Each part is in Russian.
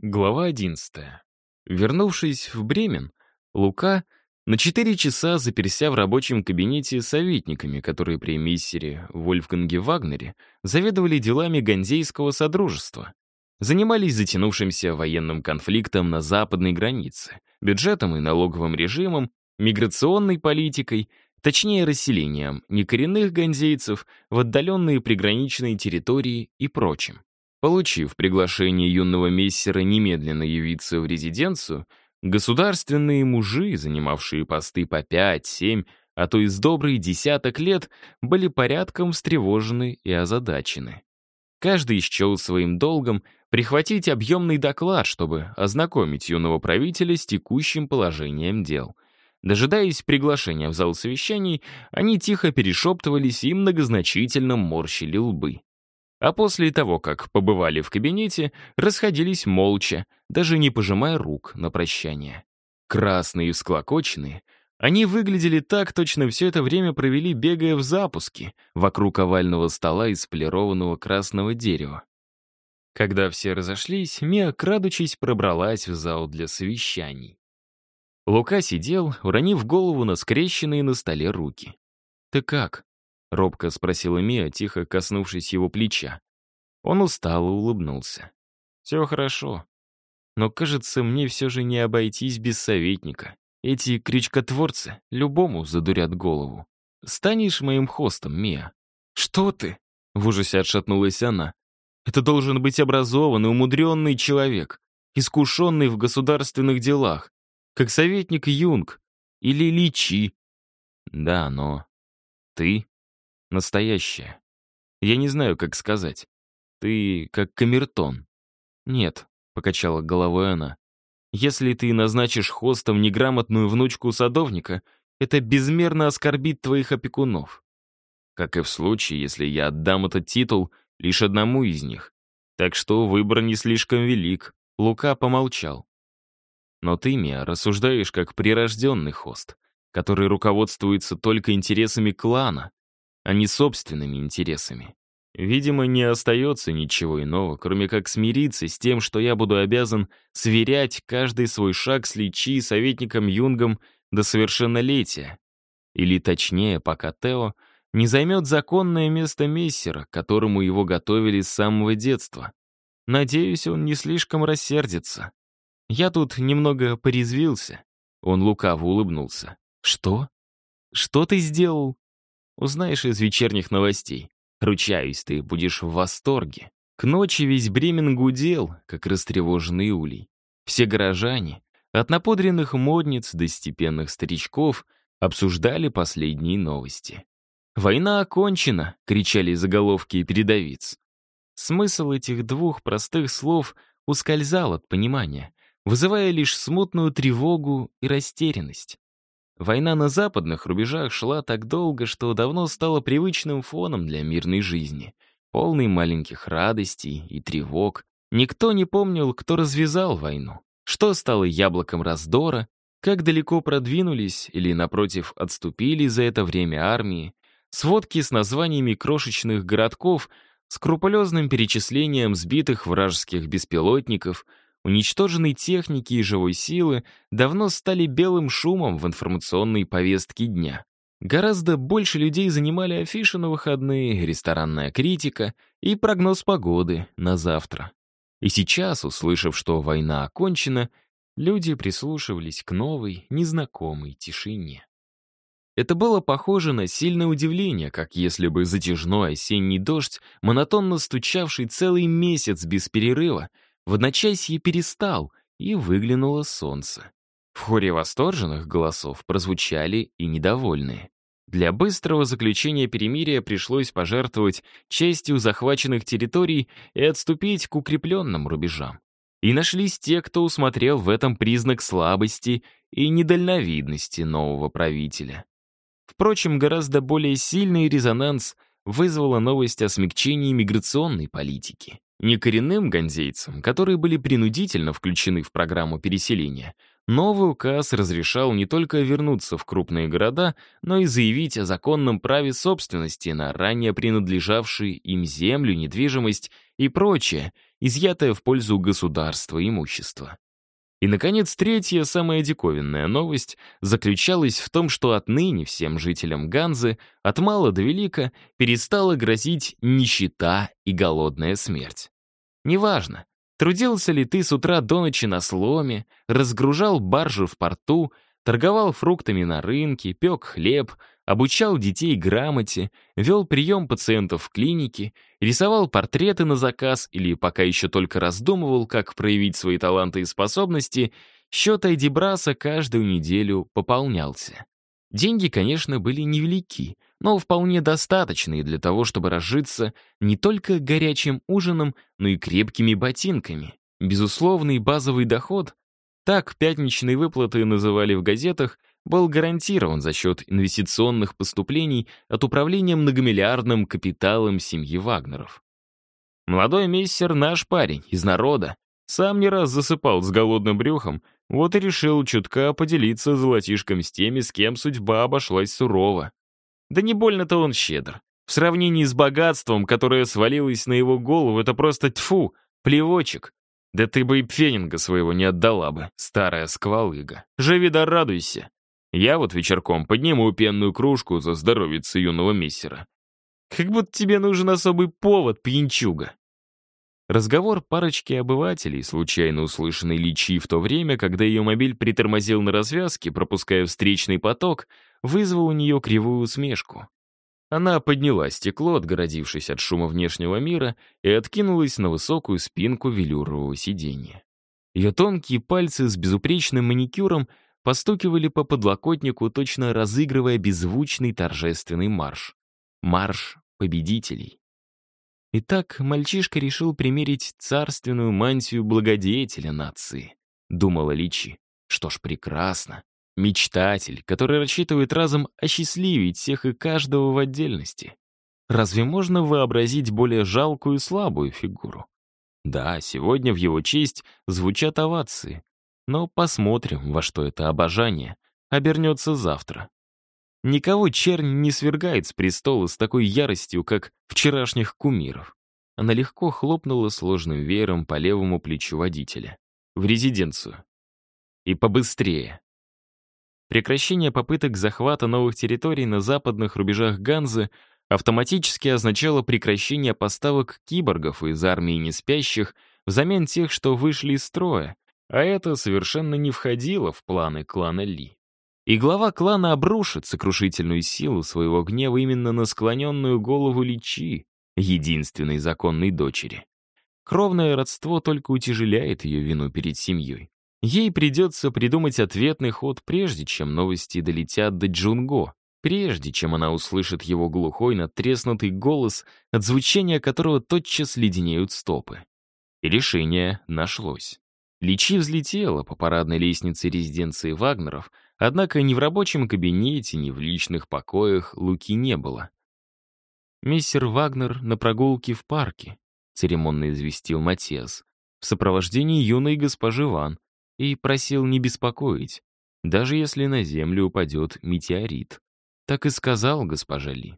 Глава 11. Вернувшись в Бремен, Лука на 4 часа заперся в рабочем кабинете советниками, которые при миссере Вольфганге Вагнере заведовали делами Ганзейского Содружества. Занимались затянувшимся военным конфликтом на западной границе, бюджетом и налоговым режимом, миграционной политикой, точнее расселением некоренных ганзейцев в отдаленные приграничные территории и прочим. Получив приглашение юного мессера немедленно явиться в резиденцию, государственные мужи, занимавшие посты по пять, семь, а то и с добрый десяток лет, были порядком встревожены и озадачены. Каждый счел своим долгом прихватить объемный доклад, чтобы ознакомить юного правителя с текущим положением дел. Дожидаясь приглашения в зал совещаний, они тихо перешептывались и многозначительно морщили лбы. А после того, как побывали в кабинете, расходились молча, даже не пожимая рук на прощание. Красные и всклокоченные, они выглядели так, точно все это время провели, бегая в запуске, вокруг овального стола из полированного красного дерева. Когда все разошлись, Мия, крадучись, пробралась в зал для совещаний. Лука сидел, уронив голову на скрещенные на столе руки. «Ты как?» — робко спросила Мия, тихо коснувшись его плеча. Он устало улыбнулся. «Все хорошо. Но, кажется, мне все же не обойтись без советника. Эти крючкотворцы любому задурят голову. Станешь моим хостом, Мия?» «Что ты?» — в ужасе отшатнулась она. «Это должен быть образованный, умудренный человек, искушенный в государственных делах, как советник Юнг или Личи». «Да, но ты Настоящая. Я не знаю, как сказать. Ты как камертон. Нет, покачала головой она. Если ты назначишь хостом неграмотную внучку садовника, это безмерно оскорбит твоих опекунов. Как и в случае, если я отдам этот титул лишь одному из них. Так что выбор не слишком велик. Лука помолчал. Но ты, Мия, рассуждаешь как прирожденный хост, который руководствуется только интересами клана, а не собственными интересами. Видимо, не остается ничего иного, кроме как смириться с тем, что я буду обязан сверять каждый свой шаг с Личи советником Юнгом до совершеннолетия. Или точнее, пока Тео не займет законное место мессера, которому его готовили с самого детства. Надеюсь, он не слишком рассердится. Я тут немного порезвился. Он лукаво улыбнулся. «Что? Что ты сделал?» Узнаешь из вечерних новостей. Ручаюсь, ты будешь в восторге. К ночи весь Бремен гудел, как растревоженный улей. Все горожане, от напудренных модниц до степенных старичков, обсуждали последние новости. «Война окончена!» — кричали заголовки и передовиц. Смысл этих двух простых слов ускользал от понимания, вызывая лишь смутную тревогу и растерянность. Война на западных рубежах шла так долго, что давно стала привычным фоном для мирной жизни, полной маленьких радостей и тревог. Никто не помнил, кто развязал войну, что стало яблоком раздора, как далеко продвинулись или, напротив, отступили за это время армии, сводки с названиями крошечных городков, скрупулезным перечислением сбитых вражеских беспилотников — уничтоженной техники и живой силы давно стали белым шумом в информационной повестке дня. Гораздо больше людей занимали афиши на выходные, ресторанная критика и прогноз погоды на завтра. И сейчас, услышав, что война окончена, люди прислушивались к новой, незнакомой тишине. Это было похоже на сильное удивление, как если бы затяжной осенний дождь, монотонно стучавший целый месяц без перерыва, в одночасье перестал, и выглянуло солнце. В хоре восторженных голосов прозвучали и недовольные. Для быстрого заключения перемирия пришлось пожертвовать частью захваченных территорий и отступить к укрепленным рубежам. И нашлись те, кто усмотрел в этом признак слабости и недальновидности нового правителя. Впрочем, гораздо более сильный резонанс вызвала новость о смягчении миграционной политики. Некоренным ганзейцам, которые были принудительно включены в программу переселения, новый указ разрешал не только вернуться в крупные города, но и заявить о законном праве собственности на ранее принадлежавшие им землю, недвижимость и прочее, изъятое в пользу государства имущество. И, наконец, третья, самая диковинная новость заключалась в том, что отныне всем жителям Ганзы от мала до велика перестала грозить нищета и голодная смерть. Неважно, трудился ли ты с утра до ночи на сломе, разгружал баржу в порту, торговал фруктами на рынке, пек хлеб, обучал детей грамоте, вел прием пациентов в клинике, рисовал портреты на заказ или пока еще только раздумывал, как проявить свои таланты и способности, счет Айдибраса каждую неделю пополнялся. Деньги, конечно, были невелики, но вполне достаточные для того, чтобы разжиться не только горячим ужином, но и крепкими ботинками. Безусловный базовый доход, так пятничные выплаты называли в газетах, был гарантирован за счет инвестиционных поступлений от управления многомиллиардным капиталом семьи Вагнеров. Молодой мессер наш парень, из народа, сам не раз засыпал с голодным брюхом, вот и решил чутка поделиться золотишком с теми, с кем судьба обошлась сурово. Да не больно-то он щедр. В сравнении с богатством, которое свалилось на его голову, это просто тьфу, плевочек. Да ты бы и пфенинга своего не отдала бы, старая сквалыга. Живи да радуйся. Я вот вечерком подниму пенную кружку за здоровье юного мессера. Как будто тебе нужен особый повод, пьянчуга. Разговор парочки обывателей, случайно услышанный Личи в то время, когда ее мобиль притормозил на развязке, пропуская встречный поток, вызвал у нее кривую усмешку. Она подняла стекло, отгородившись от шума внешнего мира, и откинулась на высокую спинку велюрового сиденья. Ее тонкие пальцы с безупречным маникюром постукивали по подлокотнику, точно разыгрывая беззвучный торжественный марш. Марш победителей. Итак, мальчишка решил примерить царственную мантию благодетеля нации, думала Личи. Что ж, прекрасно. Мечтатель, который рассчитывает разом осчастливить всех и каждого в отдельности. Разве можно вообразить более жалкую и слабую фигуру? Да, сегодня в его честь звучат овации, но посмотрим, во что это обожание обернется завтра. Никого чернь не свергает с престола с такой яростью, как вчерашних кумиров. Она легко хлопнула сложным веером по левому плечу водителя. В резиденцию. И побыстрее. Прекращение попыток захвата новых территорий на западных рубежах Ганзы автоматически означало прекращение поставок киборгов из армии неспящих взамен тех, что вышли из строя, а это совершенно не входило в планы клана Ли. И глава клана обрушит сокрушительную силу своего гнева именно на склоненную голову Личи, единственной законной дочери. Кровное родство только утяжеляет ее вину перед семьей. Ей придется придумать ответный ход, прежде чем новости долетят до Джунго, прежде чем она услышит его глухой, надтреснутый голос, от звучания которого тотчас леденеют стопы. И решение нашлось. Личи взлетела по парадной лестнице резиденции Вагнеров, однако ни в рабочем кабинете, ни в личных покоях Луки не было. «Мистер Вагнер на прогулке в парке», — церемонно известил Матиас, в сопровождении юной госпожи Ван, и просил не беспокоить, даже если на Землю упадет метеорит. Так и сказал госпожа Ли.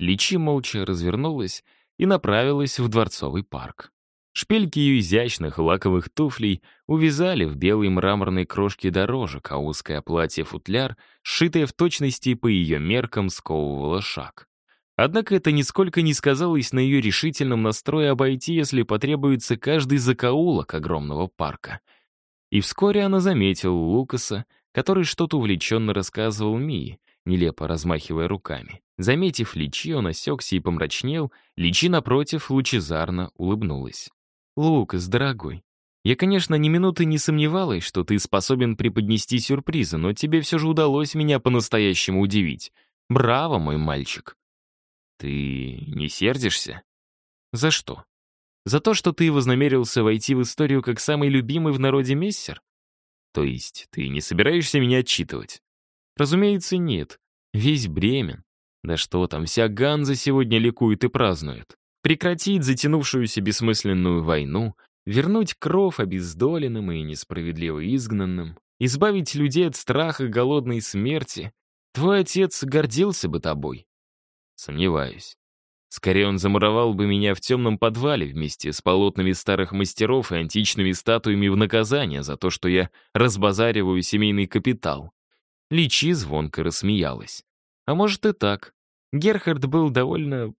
Личи молча развернулась и направилась в Дворцовый парк. Шпильки ее изящных лаковых туфлей увязали в белой мраморной крошке дорожек, а узкое платье-футляр, сшитое в точности по ее меркам, сковывало шаг. Однако это нисколько не сказалось на ее решительном настрое обойти, если потребуется каждый закоулок огромного парка. И вскоре она заметила Лукаса, который что-то увлеченно рассказывал Мии, нелепо размахивая руками. Заметив Личи, он осекся и помрачнел, Личи, напротив, лучезарно улыбнулась. «Лукас, дорогой, я, конечно, ни минуты не сомневалась, что ты способен преподнести сюрпризы, но тебе все же удалось меня по-настоящему удивить. Браво, мой мальчик!» «Ты не сердишься?» «За что? За то, что ты вознамерился войти в историю как самый любимый в народе мессер? То есть ты не собираешься меня отчитывать?» «Разумеется, нет. Весь Бремен. Да что там, вся Ганза сегодня ликует и празднует прекратить затянувшуюся бессмысленную войну, вернуть кров обездоленным и несправедливо изгнанным, избавить людей от страха голодной смерти, твой отец гордился бы тобой. Сомневаюсь. Скорее, он замуровал бы меня в темном подвале вместе с полотнами старых мастеров и античными статуями в наказание за то, что я разбазариваю семейный капитал. Личи звонко рассмеялась. А может и так. Герхард был довольно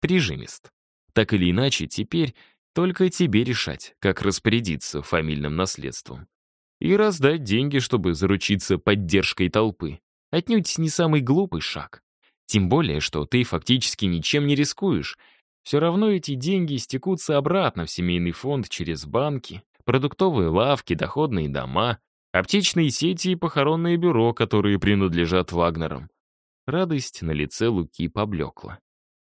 прижимист. Так или иначе, теперь только тебе решать, как распорядиться фамильным наследством. И раздать деньги, чтобы заручиться поддержкой толпы. Отнюдь не самый глупый шаг. Тем более, что ты фактически ничем не рискуешь. Все равно эти деньги стекутся обратно в семейный фонд через банки, продуктовые лавки, доходные дома, аптечные сети и похоронные бюро, которые принадлежат Вагнерам. Радость на лице Луки поблекла.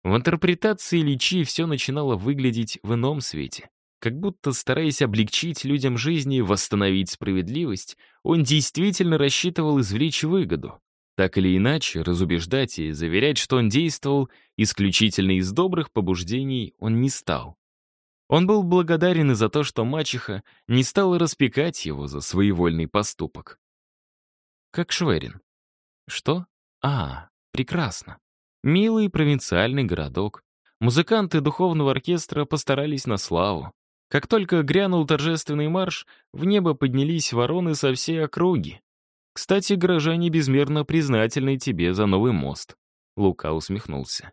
В интерпретации Личи все начинало выглядеть в ином свете. Как будто, стараясь облегчить людям жизни, восстановить справедливость, он действительно рассчитывал извлечь выгоду. Так или иначе, разубеждать и заверять, что он действовал исключительно из добрых побуждений, он не стал. Он был благодарен и за то, что мачеха не стала распекать его за своевольный поступок. Как Шверин. Что? А, прекрасно. Милый провинциальный городок. Музыканты духовного оркестра постарались на славу. Как только грянул торжественный марш, в небо поднялись вороны со всей округи. Кстати, горожане безмерно признательны тебе за новый мост. Лука усмехнулся.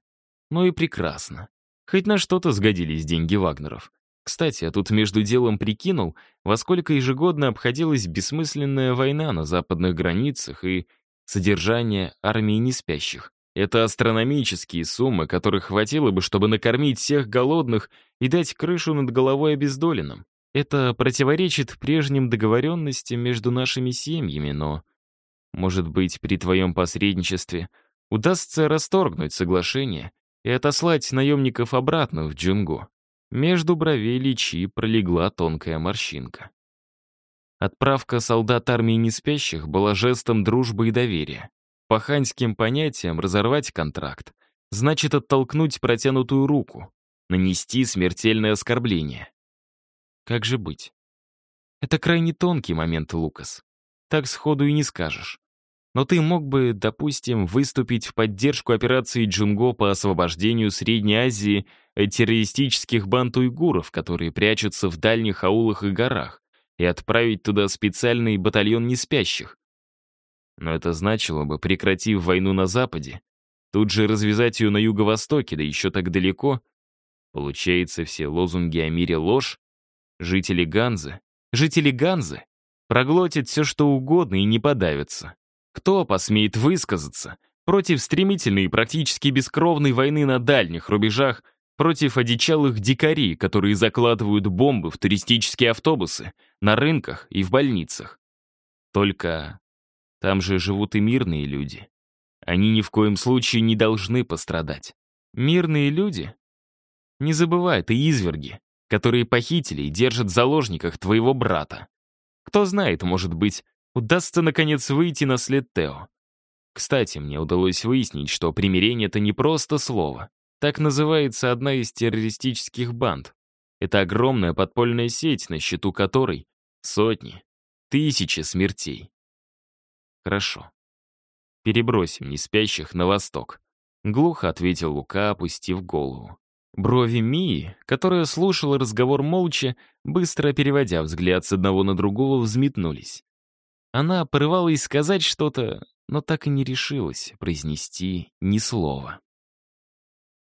Ну и прекрасно. Хоть на что-то сгодились деньги Вагнеров. Кстати, я тут между делом прикинул, во сколько ежегодно обходилась бессмысленная война на западных границах и содержание армии неспящих. Это астрономические суммы, которых хватило бы, чтобы накормить всех голодных и дать крышу над головой обездоленным. Это противоречит прежним договоренностям между нашими семьями, но может быть, при твоем посредничестве удастся расторгнуть соглашение и отослать наемников обратно в Джунгу. Между бровей Личи пролегла тонкая морщинка. Отправка солдат армии неспящих была жестом дружбы и доверия. По ханьским понятиям разорвать контракт значит оттолкнуть протянутую руку, нанести смертельное оскорбление. Как же быть? Это крайне тонкий момент, Лукас. Так сходу и не скажешь. Но ты мог бы, допустим, выступить в поддержку операции Джунго по освобождению Средней Азии от террористических банд уйгуров, которые прячутся в дальних аулах и горах, и отправить туда специальный батальон неспящих. Но это значило бы, прекратив войну на Западе, тут же развязать ее на Юго-Востоке, да еще так далеко. Получается, все лозунги о мире ложь? Жители Ганзы, жители Ганзы проглотят все, что угодно и не подавятся. Кто посмеет высказаться против стремительной и практически бескровной войны на дальних рубежах, против одичалых дикарей, которые закладывают бомбы в туристические автобусы, на рынках и в больницах? Только там же живут и мирные люди. Они ни в коем случае не должны пострадать. Мирные люди? Не забывай, ты изверги, которые похитили и держат в заложниках твоего брата. Кто знает, может быть, удастся, наконец, выйти на след Тео. Кстати, мне удалось выяснить, что примирение — это не просто слово. Так называется одна из террористических банд. Это огромная подпольная сеть, на счету которой сотни, тысячи смертей. Хорошо. Перебросим неспящих на восток. Глухо ответил Лука, опустив голову. Брови Мии, которая слушала разговор молча, быстро переводя взгляд с одного на другого, взметнулись. Она порывалась сказать что-то, но так и не решилась произнести ни слова.